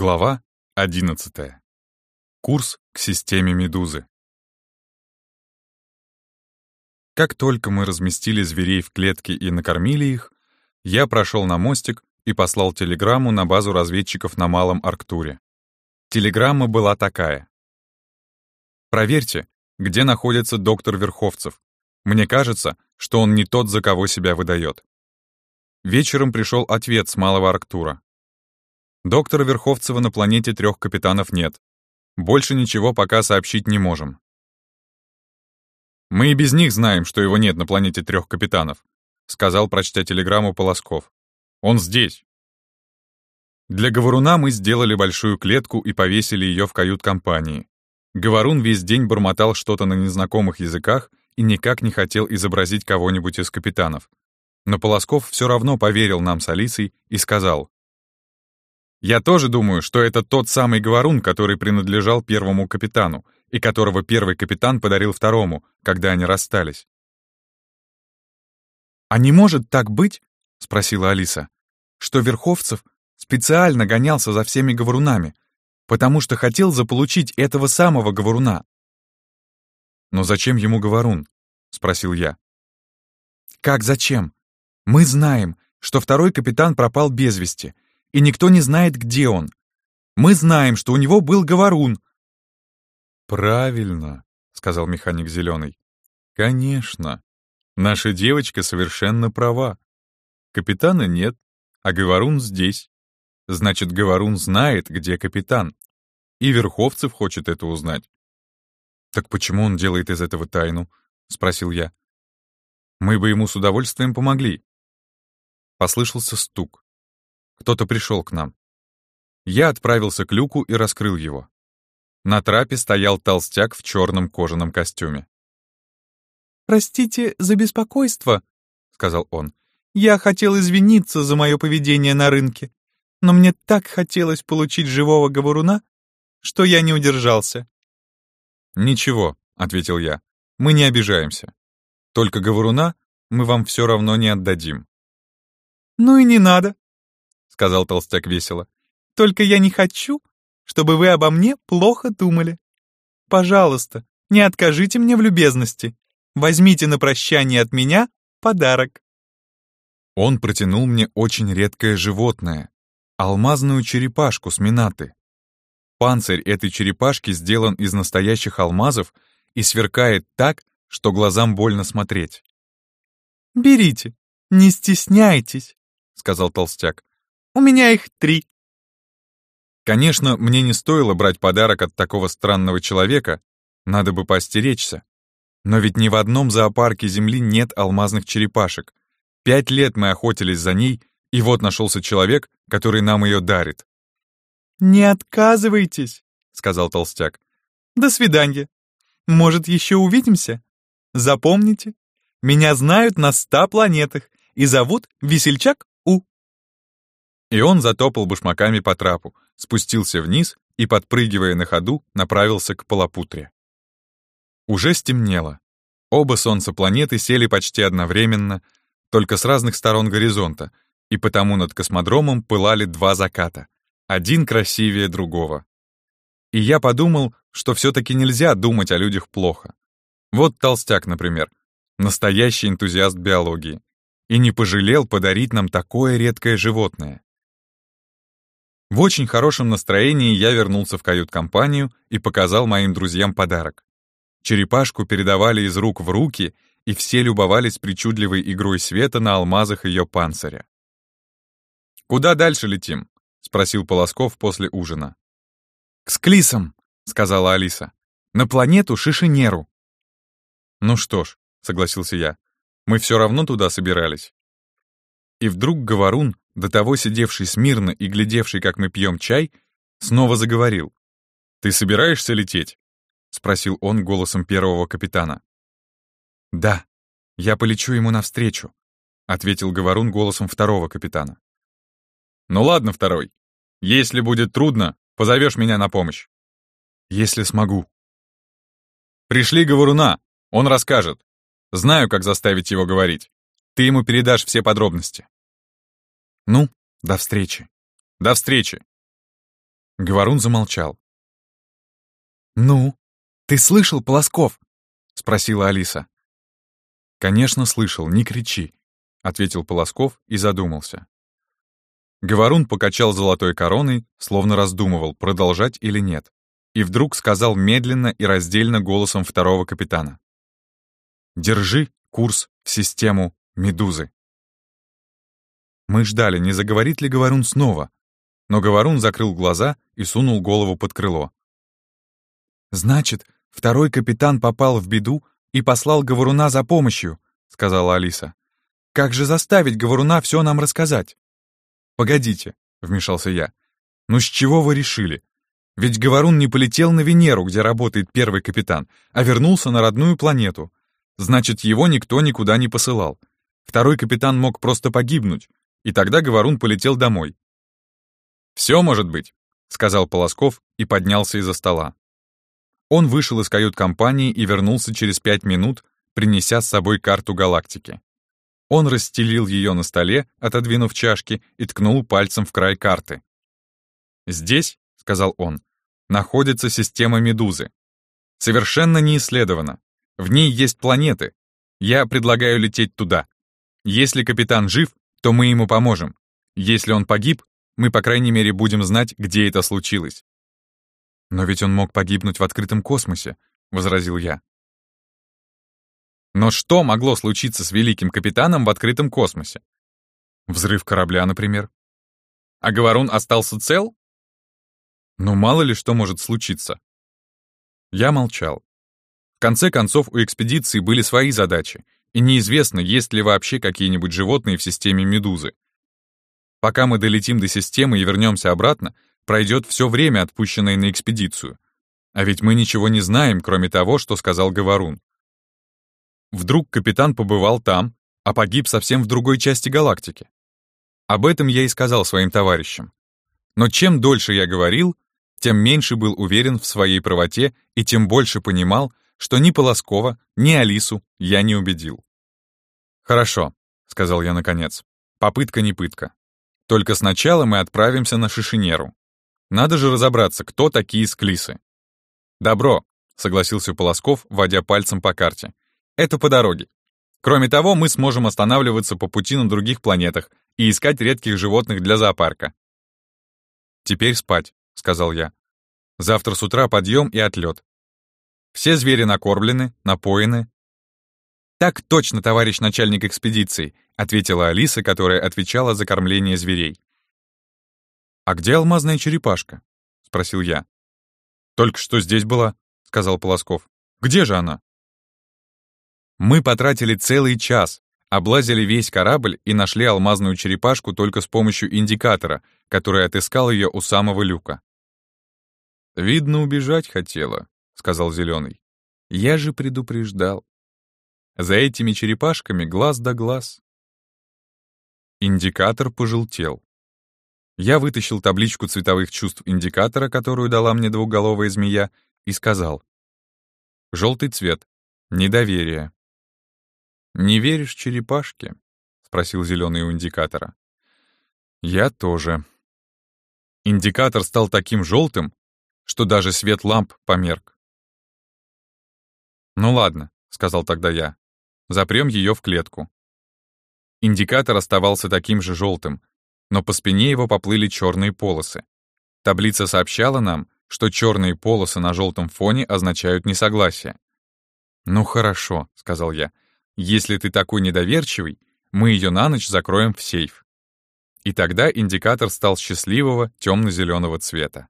Глава 11. Курс к системе Медузы. Как только мы разместили зверей в клетке и накормили их, я прошел на мостик и послал телеграмму на базу разведчиков на Малом Арктуре. Телеграмма была такая. «Проверьте, где находится доктор Верховцев. Мне кажется, что он не тот, за кого себя выдает». Вечером пришел ответ с Малого Арктура. Доктора Верховцева на планете трех капитанов нет. Больше ничего пока сообщить не можем. «Мы и без них знаем, что его нет на планете трех капитанов», сказал, прочтя телеграмму Полосков. «Он здесь». Для Говоруна мы сделали большую клетку и повесили ее в кают-компании. Говорун весь день бормотал что-то на незнакомых языках и никак не хотел изобразить кого-нибудь из капитанов. Но Полосков все равно поверил нам с Алисой и сказал, я тоже думаю, что это тот самый говорун, который принадлежал первому капитану, и которого первый капитан подарил второму, когда они расстались. «А не может так быть, — спросила Алиса, — что Верховцев специально гонялся за всеми говорунами, потому что хотел заполучить этого самого говоруна?» «Но зачем ему говорун?» — спросил я. «Как зачем? Мы знаем, что второй капитан пропал без вести — и никто не знает, где он. Мы знаем, что у него был говорун». «Правильно», — сказал механик Зеленый. «Конечно. Наша девочка совершенно права. Капитана нет, а говорун здесь. Значит, говорун знает, где капитан. И Верховцев хочет это узнать». «Так почему он делает из этого тайну?» — спросил я. «Мы бы ему с удовольствием помогли». Послышался стук. Кто-то пришел к нам. Я отправился к люку и раскрыл его. На трапе стоял толстяк в черном кожаном костюме. «Простите за беспокойство», — сказал он. «Я хотел извиниться за мое поведение на рынке, но мне так хотелось получить живого говоруна, что я не удержался». «Ничего», — ответил я, — «мы не обижаемся. Только говоруна мы вам все равно не отдадим». «Ну и не надо», сказал толстяк весело. «Только я не хочу, чтобы вы обо мне плохо думали. Пожалуйста, не откажите мне в любезности. Возьмите на прощание от меня подарок». Он протянул мне очень редкое животное — алмазную черепашку с минаты. Панцирь этой черепашки сделан из настоящих алмазов и сверкает так, что глазам больно смотреть. «Берите, не стесняйтесь», — сказал толстяк. У меня их три». Конечно, мне не стоило брать подарок от такого странного человека, надо бы постеречься. Но ведь ни в одном зоопарке Земли нет алмазных черепашек. Пять лет мы охотились за ней, и вот нашелся человек, который нам ее дарит. «Не отказывайтесь», — сказал толстяк. «До свидания. Может, еще увидимся? Запомните, меня знают на ста планетах и зовут Весельчак и он затопал башмаками по трапу, спустился вниз и, подпрыгивая на ходу, направился к Полопутре. Уже стемнело. Оба солнца планеты сели почти одновременно, только с разных сторон горизонта, и потому над космодромом пылали два заката, один красивее другого. И я подумал, что все-таки нельзя думать о людях плохо. Вот толстяк, например, настоящий энтузиаст биологии, и не пожалел подарить нам такое редкое животное. В очень хорошем настроении я вернулся в кают-компанию и показал моим друзьям подарок. Черепашку передавали из рук в руки, и все любовались причудливой игрой света на алмазах ее панциря. «Куда дальше летим?» — спросил Полосков после ужина. «К Склисам», — сказала Алиса. «На планету Шишинеру». «Ну что ж», — согласился я, — «мы все равно туда собирались». И вдруг Говорун до того сидевший смирно и глядевший, как мы пьем чай, снова заговорил. «Ты собираешься лететь?» — спросил он голосом первого капитана. «Да, я полечу ему навстречу», — ответил Говорун голосом второго капитана. «Ну ладно, второй. Если будет трудно, позовешь меня на помощь». «Если смогу». «Пришли Говоруна, он расскажет. Знаю, как заставить его говорить. Ты ему передашь все подробности». Ну, до встречи. До встречи. Говорун замолчал. «Ну, ты слышал, Полосков?» — спросила Алиса. «Конечно, слышал, не кричи», — ответил Полосков и задумался. Говорун покачал золотой короной, словно раздумывал, продолжать или нет, и вдруг сказал медленно и раздельно голосом второго капитана. «Держи курс в систему Медузы». Мы ждали, не заговорит ли Говорун снова, но Говорун закрыл глаза и сунул голову под крыло. «Значит, второй капитан попал в беду и послал Говоруна за помощью», — сказала Алиса. «Как же заставить Говоруна все нам рассказать?» «Погодите», — вмешался я. «Ну с чего вы решили? Ведь Говорун не полетел на Венеру, где работает первый капитан, а вернулся на родную планету. Значит, его никто никуда не посылал. Второй капитан мог просто погибнуть, и тогда Говорун полетел домой. «Все может быть», — сказал Полосков и поднялся из-за стола. Он вышел из кают-компании и вернулся через пять минут, принеся с собой карту галактики. Он расстелил ее на столе, отодвинув чашки, и ткнул пальцем в край карты. «Здесь», — сказал он, — «находится система Медузы. Совершенно не исследована. В ней есть планеты. Я предлагаю лететь туда. Если капитан жив, то мы ему поможем. Если он погиб, мы, по крайней мере, будем знать, где это случилось». «Но ведь он мог погибнуть в открытом космосе», — возразил я. Но что могло случиться с великим капитаном в открытом космосе? Взрыв корабля, например. А Говорун остался цел? Ну, мало ли что может случиться. Я молчал. В конце концов, у экспедиции были свои задачи, и неизвестно, есть ли вообще какие-нибудь животные в системе Медузы. Пока мы долетим до системы и вернемся обратно, пройдет все время, отпущенное на экспедицию. А ведь мы ничего не знаем, кроме того, что сказал Говорун. Вдруг капитан побывал там, а погиб совсем в другой части галактики. Об этом я и сказал своим товарищам. Но чем дольше я говорил, тем меньше был уверен в своей правоте и тем больше понимал, что ни Полоскова, ни Алису я не убедил. «Хорошо», — сказал я наконец. «Попытка не пытка. Только сначала мы отправимся на Шишинеру. Надо же разобраться, кто такие склисы». «Добро», — согласился Полосков, водя пальцем по карте. Это по дороге. Кроме того, мы сможем останавливаться по пути на других планетах и искать редких животных для зоопарка. «Теперь спать», — сказал я. «Завтра с утра подъем и отлет. Все звери накормлены, напоены». «Так точно, товарищ начальник экспедиции», — ответила Алиса, которая отвечала за кормление зверей. «А где алмазная черепашка?» — спросил я. «Только что здесь была», — сказал Полосков. «Где же она?» Мы потратили целый час, облазили весь корабль и нашли алмазную черепашку только с помощью индикатора, который отыскал ее у самого люка. «Видно, убежать хотела», — сказал Зеленый. «Я же предупреждал. За этими черепашками глаз да глаз». Индикатор пожелтел. Я вытащил табличку цветовых чувств индикатора, которую дала мне двухголовая змея, и сказал. «Желтый цвет. Недоверие. «Не веришь черепашке?» — спросил зеленый у индикатора. «Я тоже». Индикатор стал таким желтым, что даже свет ламп померк. «Ну ладно», — сказал тогда я, — «запрем ее в клетку». Индикатор оставался таким же желтым, но по спине его поплыли черные полосы. Таблица сообщала нам, что черные полосы на желтом фоне означают несогласие. «Ну хорошо», — сказал я, — если ты такой недоверчивый, мы ее на ночь закроем в сейф. И тогда индикатор стал счастливого темно-зеленого цвета.